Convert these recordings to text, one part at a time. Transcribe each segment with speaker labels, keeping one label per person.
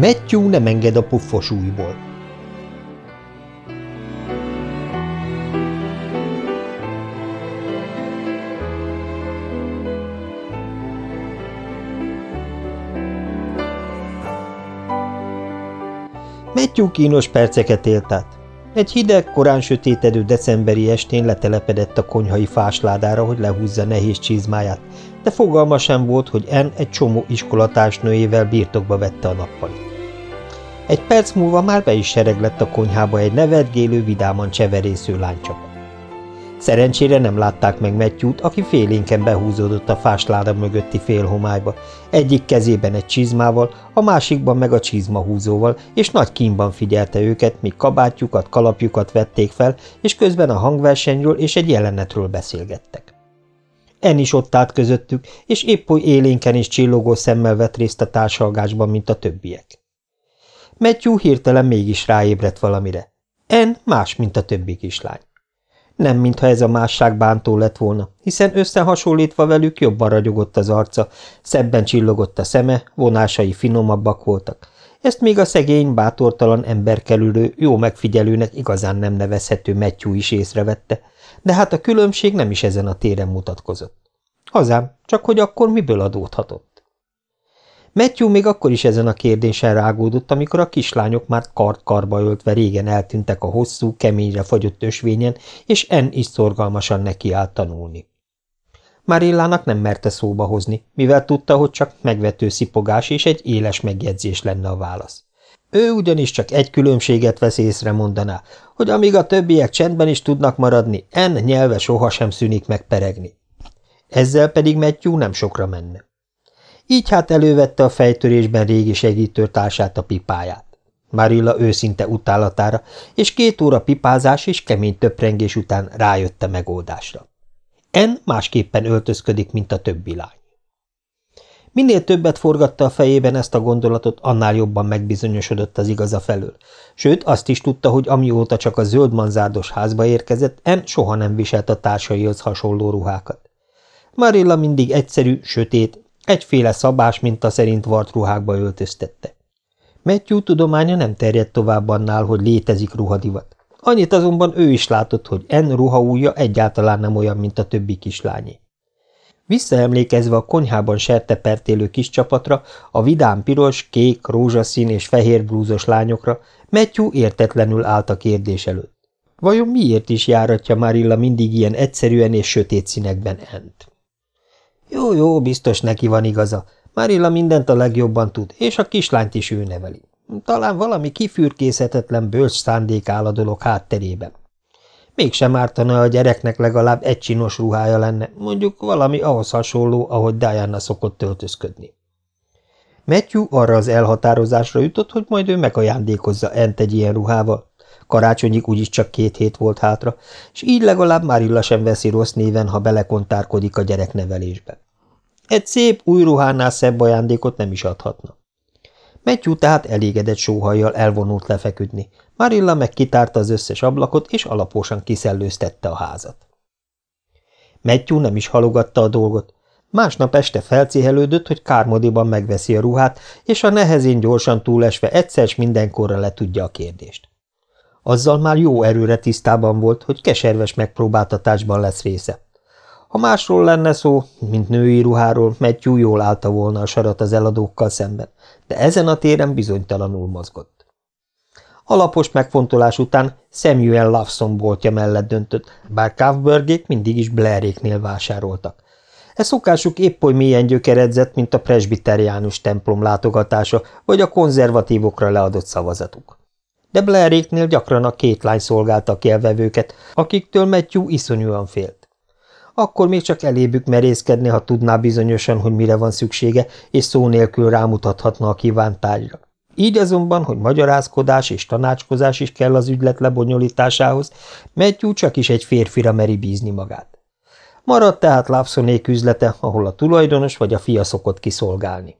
Speaker 1: Matthew nem enged a puffos újból. Matthew kínos perceket élt át. Egy hideg, korán sötétedő decemberi estén letelepedett a konyhai fásládára, hogy lehúzza nehéz csizmáját, de fogalma sem volt, hogy En egy csomó iskolatársnőjével birtokba vette a nappalit. Egy perc múlva már be is sereglett a konyhába egy nevetgélő, vidáman cseverésző lánycsapat. Szerencsére nem látták meg Matthew-t, aki félénken behúzódott a fásláda mögötti félhomályba, egyik kezében egy csizmával, a másikban meg a csizmahúzóval, és nagy kínban figyelte őket, míg kabátjukat, kalapjukat vették fel, és közben a hangversenyről és egy jelenetről beszélgettek. En is ott állt közöttük, és épp oly élénken és csillogó szemmel vett részt a társalgásban, mint a többiek. Matthew hirtelen mégis ráébredt valamire. En más, mint a többi kislány. Nem mintha ez a másság bántó lett volna, hiszen összehasonlítva velük jobban ragyogott az arca, szebben csillogott a szeme, vonásai finomabbak voltak. Ezt még a szegény, bátortalan emberkelülő, jó megfigyelőnek igazán nem nevezhető Matthew is észrevette, de hát a különbség nem is ezen a téren mutatkozott. Hazám, csak hogy akkor miből adódhatott? Matthew még akkor is ezen a kérdésen rágódott, amikor a kislányok már kart-karba öltve régen eltűntek a hosszú, keményre fagyott ösvényen, és En is szorgalmasan nekiállt tanulni. Marillának nem merte szóba hozni, mivel tudta, hogy csak megvető szipogás és egy éles megjegyzés lenne a válasz. Ő ugyanis csak egy különbséget vesz észre mondaná, hogy amíg a többiek csendben is tudnak maradni, En nyelve sohasem szűnik meg peregni. Ezzel pedig Matthew nem sokra menne. Így hát elővette a fejtörésben régi segítőtársát a pipáját. Marilla őszinte utálatára, és két óra pipázás és kemény töprengés után rájött a megoldásra. En másképpen öltözködik, mint a többi lány. Minél többet forgatta a fejében ezt a gondolatot, annál jobban megbizonyosodott az igaza felől. Sőt, azt is tudta, hogy amióta csak a zöld manzárdos házba érkezett, En soha nem viselt a társaihoz hasonló ruhákat. Marilla mindig egyszerű, sötét, Egyféle szabás minta szerint vart ruhákba öltöztette. Matthew tudománya nem terjedt tovább annál, hogy létezik ruhadivat. Annyit azonban ő is látott, hogy en ruhaúja egyáltalán nem olyan, mint a többi kislányé. Visszaemlékezve a konyhában sertepertélő kis csapatra, a vidám piros, kék, rózsaszín és fehér blúzos lányokra, Matthew értetlenül állt a kérdés előtt. Vajon miért is járatja Marilla mindig ilyen egyszerűen és sötét színekben ent? Jó, jó, biztos neki van igaza. Marilla mindent a legjobban tud, és a kislányt is ő neveli. Talán valami kifürkészhetetlen bölcs szándék áll a dolog hátterében. Mégsem ártana a gyereknek legalább egy csinos ruhája lenne, mondjuk valami ahhoz hasonló, ahogy Diana szokott töltözködni. Matthew arra az elhatározásra jutott, hogy majd ő megajándékozza Ent egy ilyen ruhával. Karácsonyig úgyis csak két hét volt hátra, és így legalább Marilla sem veszi rossz néven, ha belekontárkodik a gyereknevelésbe. Egy szép új ruhánál szebb ajándékot nem is adhatna. Matthew tehát elégedett sóhajjal elvonult lefeküdni, Marilla meg kitárta az összes ablakot, és alaposan kiszellőztette a házat. Matthew nem is halogatta a dolgot. Másnap este felcihelődött, hogy Kármodiban megveszi a ruhát, és a nehezén gyorsan túlesve egyszer mindenkorra le tudja a kérdést. Azzal már jó erőre tisztában volt, hogy keserves megpróbáltatásban lesz része. Ha másról lenne szó, mint női ruháról, Matthew jól állta volna a sarat az eladókkal szemben, de ezen a téren bizonytalanul mozgott. Alapos megfontolás után Samuel Lawson boltja mellett döntött, bár Kaufbergék mindig is Blairéknél vásároltak. E szokásuk épp oly mélyen gyökeredzett, mint a presbiteriánus templom látogatása, vagy a konzervatívokra leadott szavazatuk de Blairéknél gyakran a két lány szolgálta ki a vevőket, akiktől Matthew iszonyúan félt. Akkor még csak elébük merészkedni, ha tudná bizonyosan, hogy mire van szüksége, és szó nélkül rámutathatna a kívánt tárgyra. Így azonban, hogy magyarázkodás és tanácskozás is kell az ügylet lebonyolításához, Matthew csak is egy férfira meri bízni magát. Maradt tehát Lawsonék üzlete, ahol a tulajdonos vagy a fia szokott kiszolgálni.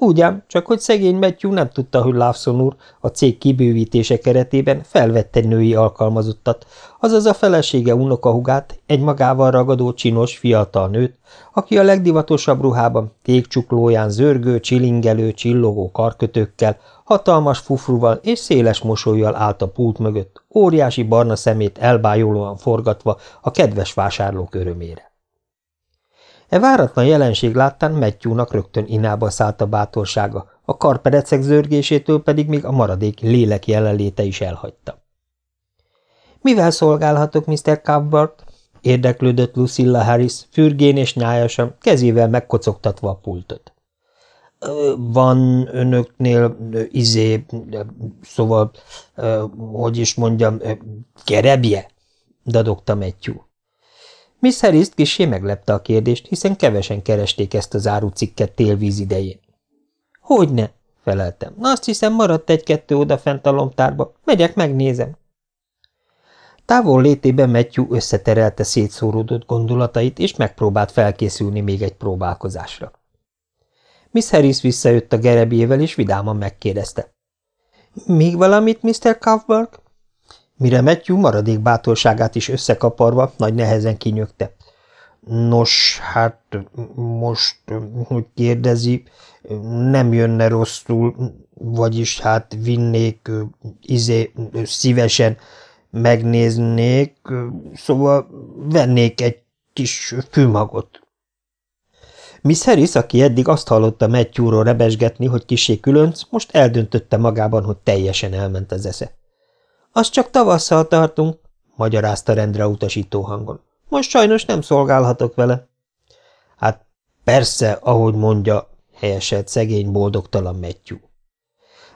Speaker 1: Ugyan, csak hogy szegény Matthew nem tudta, hogy Lawson úr a cég kibővítése keretében felvett egy női alkalmazottat, azaz a felesége unokahugát, egy magával ragadó csinos fiatal nőt, aki a legdivatosabb ruhában, kék csuklóján zörgő, csilingelő, csillogó karkötőkkel, hatalmas fufruval és széles mosolyjal állt a pult mögött, óriási barna szemét elbájolóan forgatva a kedves vásárlók örömére. E váratlan jelenség láttán Matthewnak rögtön inába szállt a bátorsága, a karperecek zörgésétől pedig még a maradék lélek jelenléte is elhagyta. – Mivel szolgálhatok, Mr. Cuthbert? – érdeklődött Lucilla Harris, fürgén és nyájasan, kezével megkocogtatva a pultot. – Van önöknél izé, szóval, hogy is mondjam, gerebje? – dadogta Matthew. Miss Harris kisé meglepte a kérdést, hiszen kevesen keresték ezt az árucikket télvíz idején. – Hogyne? – feleltem. – Azt hiszem, maradt egy-kettő odafent a lomtárba. Megyek, megnézem. Távol létében Matthew összeterelte szétszóródott gondolatait, és megpróbált felkészülni még egy próbálkozásra. Miss Harris visszajött a gerebjével, és vidáman megkérdezte. – Még valamit, Mr. Kaufberg? Mire Matthew maradék bátorságát is összekaparva, nagy nehezen kinyögte. Nos, hát most, hogy kérdezi, nem jönne rosszul, vagyis hát vinnék, izé, szívesen megnéznék, szóval vennék egy kis fűmagot. Miss Harris, aki eddig azt hallotta Matthewról rebesgetni, hogy kisé különc, most eldöntötte magában, hogy teljesen elment az esze. Azt csak tavasszal tartunk, magyarázta rendre utasító hangon. Most sajnos nem szolgálhatok vele. Hát persze, ahogy mondja, helyeselt szegény boldogtalan Matthew.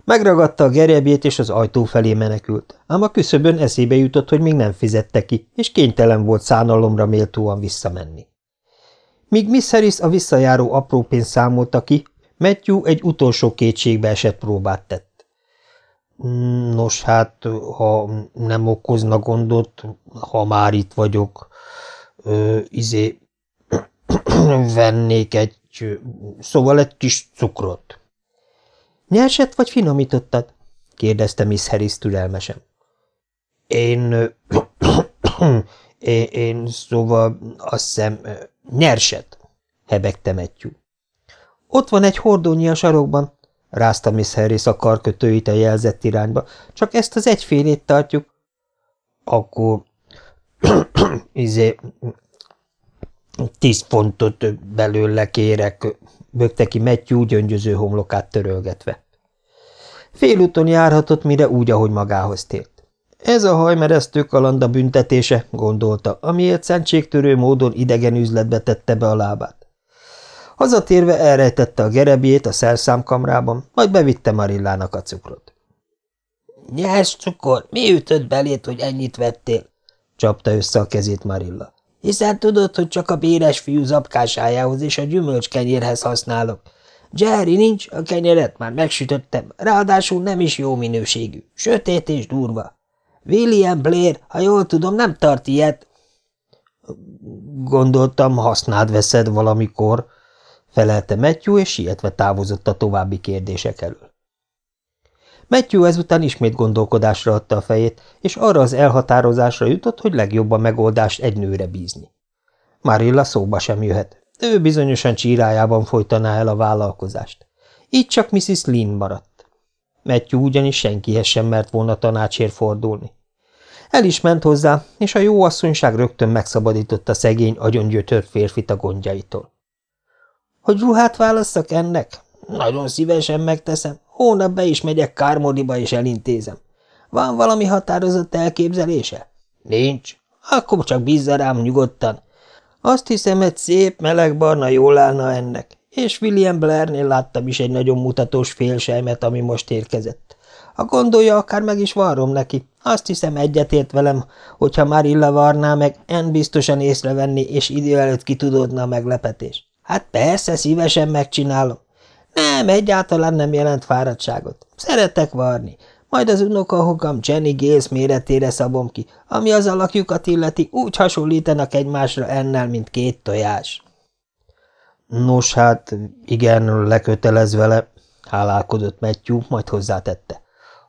Speaker 1: Megragadta a gerebjét, és az ajtó felé menekült, ám a küszöbön eszébe jutott, hogy még nem fizette ki, és kénytelen volt szánalomra méltóan visszamenni. Míg Miss Harris a visszajáró apró pénzt számolta ki, Matthew egy utolsó kétségbe esett próbát tett. Nos, hát, ha nem okozna gondot, ha már itt vagyok, ö, izé, vennék egy, szóval egy kis cukrot. Nyerset vagy finomítottad? kérdezte Miss Harris türelmesen. Én, én, én szóval azt hiszem, nyerset, hebegte Matthew. Ott van egy hordónyi a sarokban, rázta Miss Harris a karkötőit a jelzett irányba, csak ezt az egyfélét tartjuk. Akkor izé tíz fontot belőle kérek, bökte ki Matthew gyöngyöző homlokát törölgetve. Félúton járhatott, mire úgy, ahogy magához tért. Ez a hajmeresztő kalanda büntetése, gondolta, amiért szentségtörő módon idegen üzletbe tette be a lábát. Hazatérve elrejtette a gerebjét a szerszámkamrában, majd bevitte Marillának a cukrot. – Nyers cukor, mi ütött belét, hogy ennyit vettél? – csapta össze a kezét Marilla. – Hiszen tudod, hogy csak a béres fiú zapkásájához és a gyümölcskenyérhez használok. Jerry nincs, a kenyeret már megsütöttem, ráadásul nem is jó minőségű, sötét és durva. William Blair, ha jól tudom, nem tart ilyet. Gondoltam, hasznád veszed valamikor, felelte Matthew, és sietve távozott a további kérdések elől. Matthew ezután ismét gondolkodásra adta a fejét, és arra az elhatározásra jutott, hogy legjobb a megoldást egy nőre bízni. Marilla szóba sem jöhet. Ő bizonyosan csírájában folytaná el a vállalkozást. Így csak Mrs. Lynn maradt. Matthew ugyanis senkihez sem mert volna tanácsért fordulni. El is ment hozzá, és a jó asszonyság rögtön megszabadította szegény, agyongyötört férfit a gondjaitól. Hogy ruhát válasszak ennek? Nagyon szívesen megteszem. Hónap be is megyek Kármodiba és elintézem. Van valami határozott elképzelése? Nincs. Akkor csak bízza rám nyugodtan. Azt hiszem, egy szép, meleg barna jól állna ennek, és William Blairnél láttam is egy nagyon mutatós félsejmet, ami most érkezett. Ha gondolja, akár meg is varrom neki. Azt hiszem egyetért velem, hogyha már illa varná meg, en biztosan észrevenni, és idő előtt kitudódna a meglepetés. Hát persze, szívesen megcsinálom. Nem, egyáltalán nem jelent fáradtságot. Szeretek varni. Majd az unokahogam Jenny Gales méretére szabom ki, ami az alakjukat illeti, úgy hasonlítanak egymásra ennel, mint két tojás. Nos, hát igen, lekötelez vele, hálálkodott Matthew, majd hozzátette.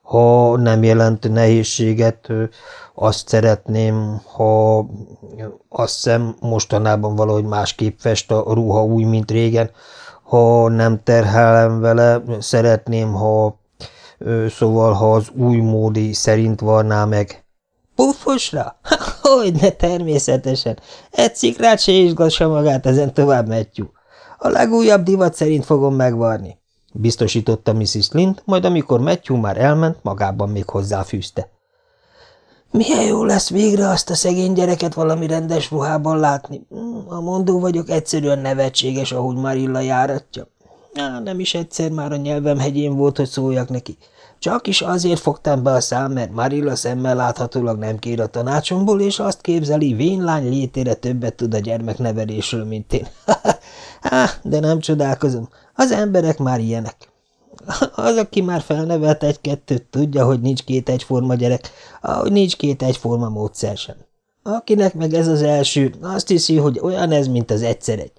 Speaker 1: Ha nem jelent nehézséget, azt szeretném, ha azt hiszem mostanában valahogy másképp fest a ruha új, mint régen, ha nem terhelem vele, szeretném, ha szóval, ha az új módi szerint varná meg. Puffosra? Hogyne, természetesen. Egy szikrát se izgassa magát, ezen tovább Matthew. A legújabb divat szerint fogom megvarni biztosította Mrs. Lind, majd amikor Matthew már elment, magában még hozzáfűzte. Milyen jó lesz végre azt a szegény gyereket valami rendes ruhában látni. A mondó vagyok egyszerűen nevetséges, ahogy Marilla járatja. Nem is egyszer már a nyelvem hegyén volt, hogy szóljak neki. Csak is azért fogtam be a szám, mert Marilla szemmel láthatólag nem kér a tanácsomból, és azt képzeli, vénlány létére többet tud a gyermeknevelésről, mint én. De nem csodálkozom. Az emberek már ilyenek. Az, aki már felnevelt egy-kettőt, tudja, hogy nincs két egyforma gyerek, ahogy nincs két egyforma módszer sem. Akinek meg ez az első, azt hiszi, hogy olyan ez, mint az egyszer egy.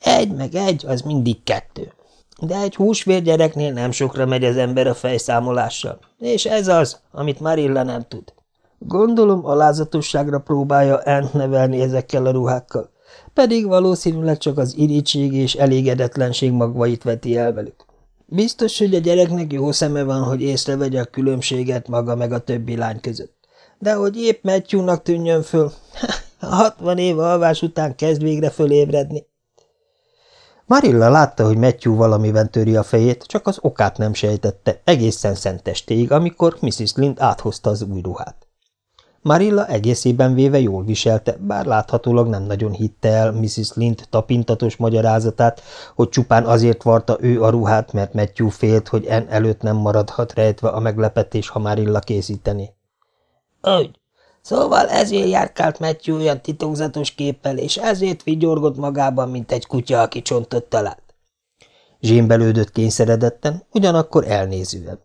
Speaker 1: Egy meg egy, az mindig kettő. De egy húsvér gyereknél nem sokra megy az ember a fejszámolással, és ez az, amit Marilla nem tud. Gondolom alázatosságra próbálja Ent nevelni ezekkel a ruhákkal pedig valószínűleg csak az irítség és elégedetlenség magvait veti el velük. Biztos, hogy a gyereknek jó szeme van, hogy észrevegye a különbséget maga meg a többi lány között. De hogy épp Matthew-nak tűnjön föl, hatvan év alvás után kezd végre fölébredni. Marilla látta, hogy Matthew valamiben töri a fejét, csak az okát nem sejtette, egészen szentestéig, amikor Mrs. Lind áthozta az új ruhát. Marilla egészében véve jól viselte, bár láthatólag nem nagyon hitte el Mrs. Lind tapintatos magyarázatát, hogy csupán azért varta ő a ruhát, mert Matthew félt, hogy en előtt nem maradhat rejtve a meglepetés, ha Marilla készíteni. Úgy. Szóval ezért járkált Matthew olyan titokzatos képpel, és ezért vigyorgott magában, mint egy kutya, aki csontot talált. Zsémbelődött kényszeredetten, ugyanakkor elnézően.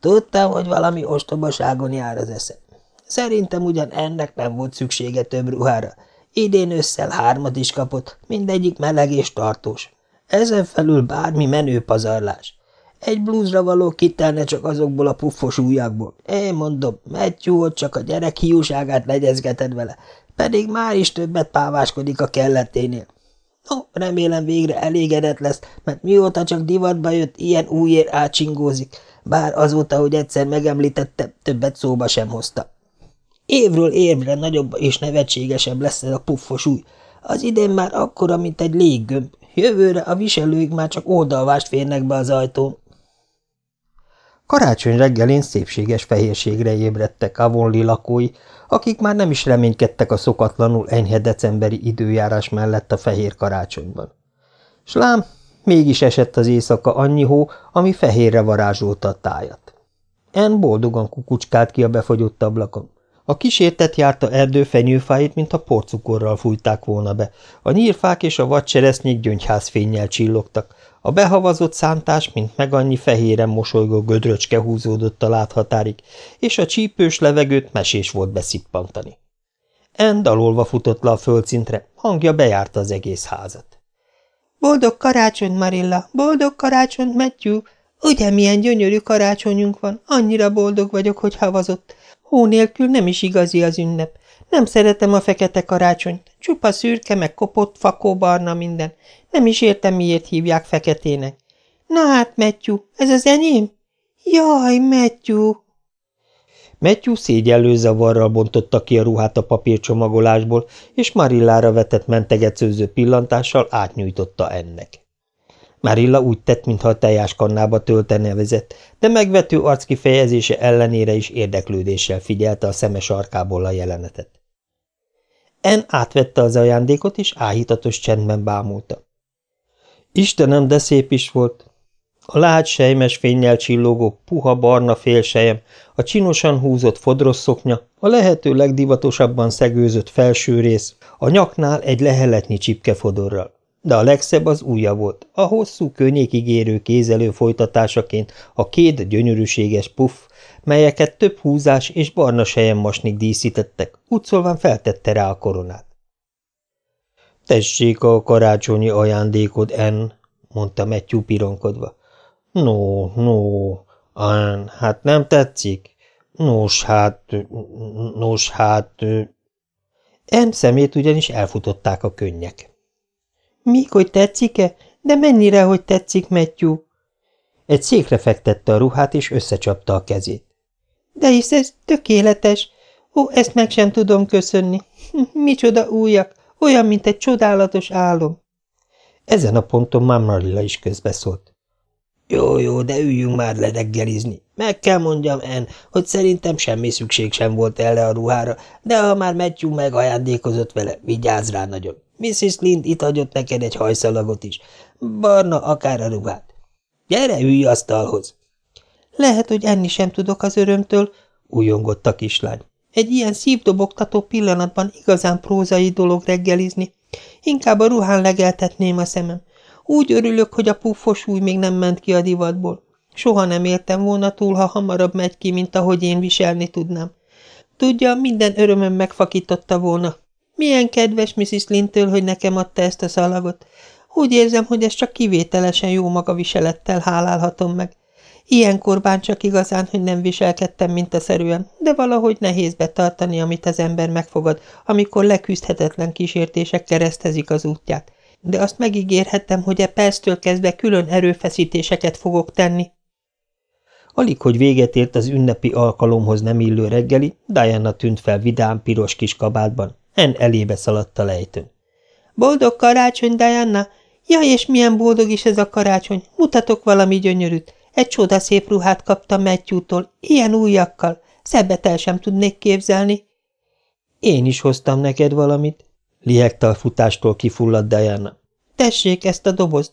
Speaker 1: Tudtam, hogy valami ostobaságon jár az eszem. Szerintem ugyan ennek nem volt szüksége több ruhára. Idén ősszel hármat is kapott, mindegyik meleg és tartós. Ezen felül bármi menő pazarlás. Egy blúzra való kitelne csak azokból a puffos ujjakból. Én mondom, Matthew csak a gyerek hiúságát legyezgeted vele, pedig már is többet páváskodik a kelleténél. No, remélem végre elégedett lesz, mert mióta csak divatba jött, ilyen újér átsingózik, bár azóta, hogy egyszer megemlítette, többet szóba sem hozta. Évről évre nagyobb és nevetségesebb lesz ez a puffos új. Az idén már akkora, mint egy léggömb. Jövőre a viselőik már csak oldalvást férnek be az ajtón. Karácsony reggelén szépséges fehérségre ébredtek Avonli lakói, akik már nem is reménykedtek a szokatlanul enyhe decemberi időjárás mellett a fehér karácsonyban. Slám, mégis esett az éjszaka annyi hó, ami fehérre varázsolta a tájat. En boldogan kukucskált ki a befagyott ablakon. A kísértet járta erdő fenyőfáit, mint a porcukorral fújták volna be. A nyírfák és a vadcseresznyék gyöngyházfénnyel csillogtak. A behavazott szántás, mint meg annyi fehéren mosolygó gödröcske húzódott a láthatárig, és a csípős levegőt mesés volt beszippantani. En dalolva futott le a földszintre, hangja bejárta az egész házat. – Boldog karácsony, Marilla! Boldog karácsony, Matthew! Ugye milyen gyönyörű karácsonyunk van? Annyira boldog vagyok, hogy havazott. Hó nélkül nem is igazi az ünnep. Nem szeretem a fekete karácsonyt. Csupa szürke, meg kopott, fakóbarna minden. Nem is értem, miért hívják feketének. Na hát, Matthew, ez az enyém? Jaj, Matthew! Matthew szégyellő zavarral bontotta ki a ruhát a papírcsomagolásból, és Marillára vetett mentegetőző pillantással átnyújtotta ennek. Marilla úgy tett, mintha a tejáskannába töltene vezet, de megvető arckifejezése ellenére is érdeklődéssel figyelte a szeme sarkából a jelenetet. En átvette az ajándékot, és áhítatos csendben bámulta. Istenem, de szép is volt! A lágy sejmes fényjel csillogó, puha barna félsejem, a csinosan húzott fodros szoknya, a lehető legdivatosabban szegőzött felső rész, a nyaknál egy leheletnyi csipkefodorral de a legszebb az ujja volt, a hosszú, könnyékig érő kézelő folytatásaként a két gyönyörűséges puff, melyeket több húzás és barna masnik díszítettek, szólván feltette rá a koronát. – Tessék a karácsonyi ajándékod, En, mondta Matthew pironkodva. – No, no, Ann, hát nem tetszik? Nos, hát, nos, hát... En szemét ugyanis elfutották a könnyek. Míg, hogy tetszik-e? De mennyire, hogy tetszik, Matthew? Egy székre fektette a ruhát, és összecsapta a kezét. De hisz ez tökéletes. Ó, ezt meg sem tudom köszönni. Micsoda újak, olyan, mint egy csodálatos álom. Ezen a ponton már Marilla is közbeszólt. Jó, jó, de üljünk már le reggelizni. Meg kell mondjam, En, hogy szerintem semmi szükség sem volt erre a ruhára, de ha már Matthew megajándékozott vele, vigyázz rá nagyon. Mrs. Lind itt adott neked egy hajszalagot is. Barna akár a ruhát. Gyere, ülj asztalhoz! Lehet, hogy enni sem tudok az örömtől, újongott a kislány. Egy ilyen szívdobogtató pillanatban igazán prózai dolog reggelizni. Inkább a ruhán legeltetném a szemem. Úgy örülök, hogy a puffos új még nem ment ki a divatból. Soha nem éltem volna túl, ha hamarabb megy ki, mint ahogy én viselni tudnám. Tudja, minden örömöm megfakította volna. Milyen kedves Mrs. Lintől, hogy nekem adta ezt a szalagot. Úgy érzem, hogy ezt csak kivételesen jó magaviselettel hálálhatom meg. Ilyenkor bán csak igazán, hogy nem viselkedtem mintaszerűen, de valahogy nehéz betartani, amit az ember megfogad, amikor leküzdhetetlen kísértések keresztezik az útját. De azt megígérhettem, hogy e perctől kezdve külön erőfeszítéseket fogok tenni. Alig, hogy véget ért az ünnepi alkalomhoz nem illő reggeli, Diana tűnt fel vidám, piros kis kabátban. En elébe szaladt a lejtőn. – Boldog karácsony, Diana! Ja, és milyen boldog is ez a karácsony! Mutatok valami gyönyörűt! Egy csodaszép ruhát kaptam Matthew-tól, ilyen újakkal. Szebbet el sem tudnék képzelni. Én is hoztam neked valamit, lihegte a futástól kifulladt Diana. Tessék ezt a dobozt.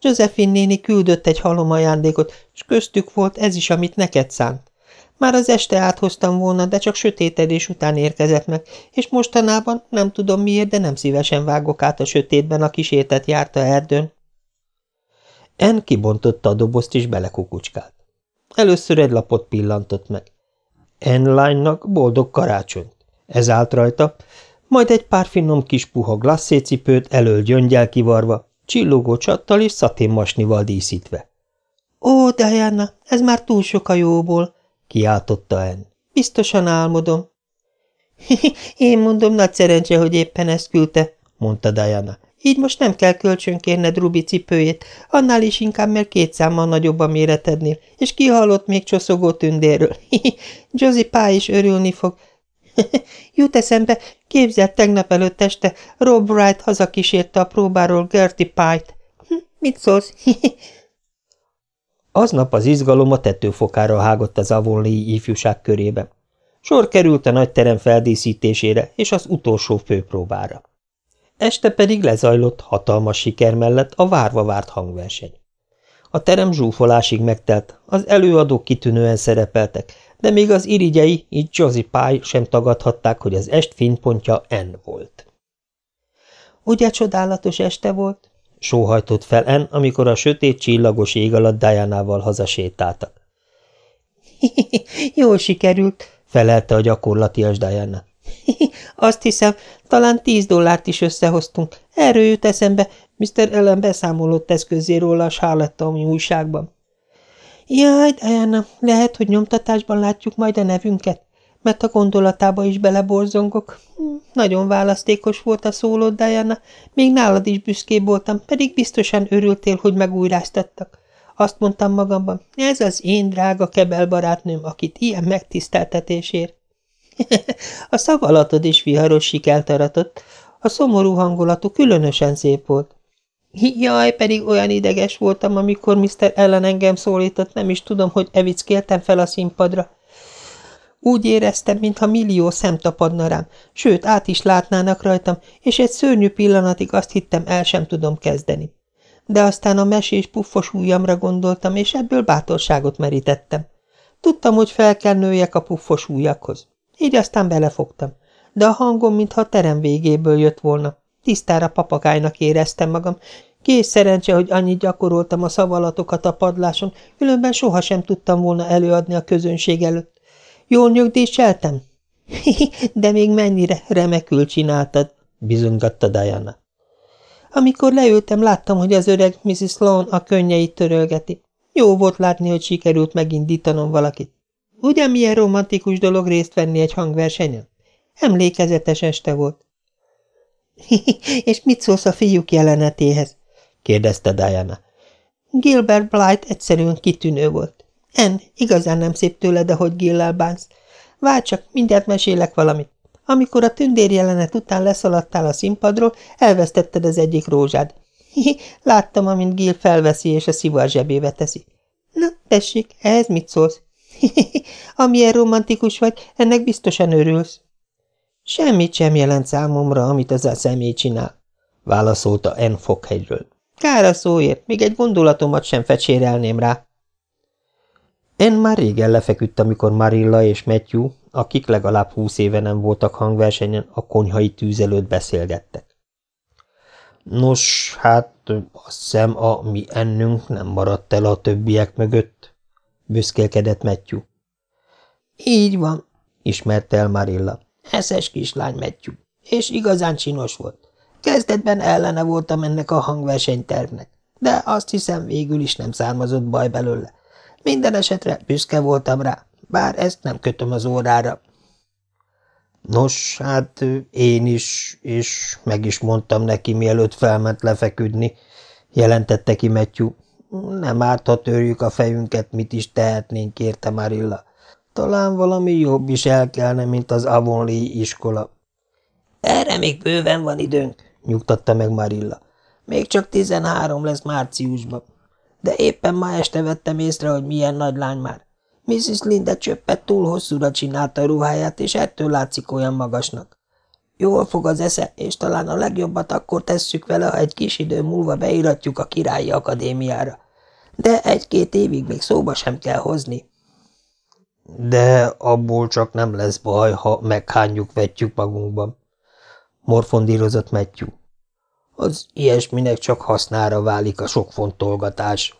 Speaker 1: Josephine néni küldött egy halom ajándékot, és köztük volt ez is, amit neked szánt. Már az este áthoztam volna, de csak sötétedés után érkezett meg, és mostanában, nem tudom miért, de nem szívesen vágok át a sötétben, a kísértet járta erdőn. En kibontotta a dobozt, és belekukucskált. Először egy lapot pillantott meg. En lánynak boldog karácsonyt. Ez állt rajta, majd egy pár finom kis puha glasszécipőt elől gyöngyel kivarva, csillogó csattal és szaténmasnival díszítve. – Ó, Diana, ez már túl sok a jóból! – kiáltotta En. – Biztosan álmodom. – Én mondom, nagy szerencse, hogy éppen ezt küldte – mondta Diana. Így most nem kell kölcsönkérned Rubi cipőjét, annál is inkább, mert két számmal nagyobb a méretednél, és kihallott még csoszogó tündérről. Josie Pá is örülni fog. Jut eszembe, képzelt tegnap előtt este Rob Wright hazakísérte a próbáról Gertie Pye-t. Hm, mit szólsz? Aznap az izgalom a tetőfokára hágott az Avonlea ifjúság körébe. Sor került a nagy terem feldíszítésére és az utolsó főpróbára. Este pedig lezajlott hatalmas siker mellett a várva várt hangverseny. A terem zsúfolásig megtelt, az előadók kitűnően szerepeltek, de még az irigyei, így Josie Pye sem tagadhatták, hogy az est fénypontja N volt. Ugye csodálatos este volt? Sóhajtott fel En, amikor a sötét csillagos ég alatt Diana-val hazasétáltak. Jól sikerült, felelte a gyakorlatias Diana. Azt hiszem, talán tíz dollárt is összehoztunk. Erről jut eszembe, Mr. Ellen beszámolott tesz közé róla a Charlotte újságban. Jaj, Diana, lehet, hogy nyomtatásban látjuk majd a nevünket, mert a gondolatába is beleborzongok. Nagyon választékos volt a szóló, Diana, még nálad is büszkébb voltam, pedig biztosan örültél, hogy megújráztattak. Azt mondtam magamban, ez az én drága kebel barátnőm, akit ilyen megtiszteltetésért. a szavalatod is viharos sikelt aratott, a szomorú hangulatú különösen szép volt. Jaj, pedig olyan ideges voltam, amikor Mr. Ellen engem szólított, nem is tudom, hogy evickéltem fel a színpadra. Úgy éreztem, mintha millió szem tapadna rám, sőt, át is látnának rajtam, és egy szörnyű pillanatig azt hittem, el sem tudom kezdeni. De aztán a mesés puffos ujjamra gondoltam, és ebből bátorságot merítettem. Tudtam, hogy fel kell nőjek a puffos ujjakhoz. Így aztán belefogtam, de a hangom mintha a terem végéből jött volna. Tisztára papagájnak éreztem magam. Kész szerencse, hogy annyit gyakoroltam a szavalatokat a padláson, különben sohasem tudtam volna előadni a közönség előtt. Jól nyögdéseltem? de még mennyire remekül csináltad, bizonygatta Diana. Amikor leültem, láttam, hogy az öreg Mrs. Sloan a könnyeit törölgeti. Jó volt látni, hogy sikerült megindítanom valakit. Ugye milyen romantikus dolog részt venni egy hangversenyen? Emlékezetes este volt. – És mit szólsz a fiúk jelenetéhez? – kérdezte Diana. Gilbert Blight egyszerűen kitűnő volt. En, igazán nem szép tőled, ahogy Gillel bánsz. Várj csak, mindjárt mesélek valamit. Amikor a tündér jelenet után leszaladtál a színpadról, elvesztetted az egyik rózsád. Hi, láttam, amint Gil felveszi és a szivar zsebébe teszi. Na, tessék, ehhez mit szólsz? Amilyen romantikus vagy, ennek biztosan örülsz. Semmit sem jelent számomra, amit az a személy csinál, válaszolta N. Fokhegyről. Kár a szóért, még egy gondolatomat sem fecsérelném rá. En már régen lefeküdt, amikor Marilla és Matthew, akik legalább húsz éve nem voltak hangversenyen, a konyhai tűz előtt beszélgettek. Nos, hát azt hiszem, a mi ennünk nem maradt el a többiek mögött, büszkélkedett Matthew. Így van, ismerte el Marilla. Eszes kislány Matthew, és igazán csinos volt. Kezdetben ellene voltam ennek a hangversenytervnek, de azt hiszem végül is nem származott baj belőle. Minden esetre büszke voltam rá, bár ezt nem kötöm az órára. Nos, hát én is, és meg is mondtam neki, mielőtt felment lefeküdni, jelentette ki Matthew. Nem árt, ha törjük a fejünket, mit is tehetnénk, kérte Marilla. Talán valami jobb is elkelne, mint az Avonlea iskola. Erre még bőven van időnk, nyugtatta meg Marilla. Még csak tizenhárom lesz márciusban. De éppen ma este vettem észre, hogy milyen nagy lány már. Mrs. Linda csöppet túl hosszúra csinálta a ruháját, és ettől látszik olyan magasnak. Jól fog az esze, és talán a legjobbat akkor tesszük vele, ha egy kis idő múlva beiratjuk a királyi akadémiára. De egy-két évig még szóba sem kell hozni. De abból csak nem lesz baj, ha meghányjuk vetjük magunkban, morfondírozott Matthew. Az ilyesminek csak hasznára válik a sok fontolgatás.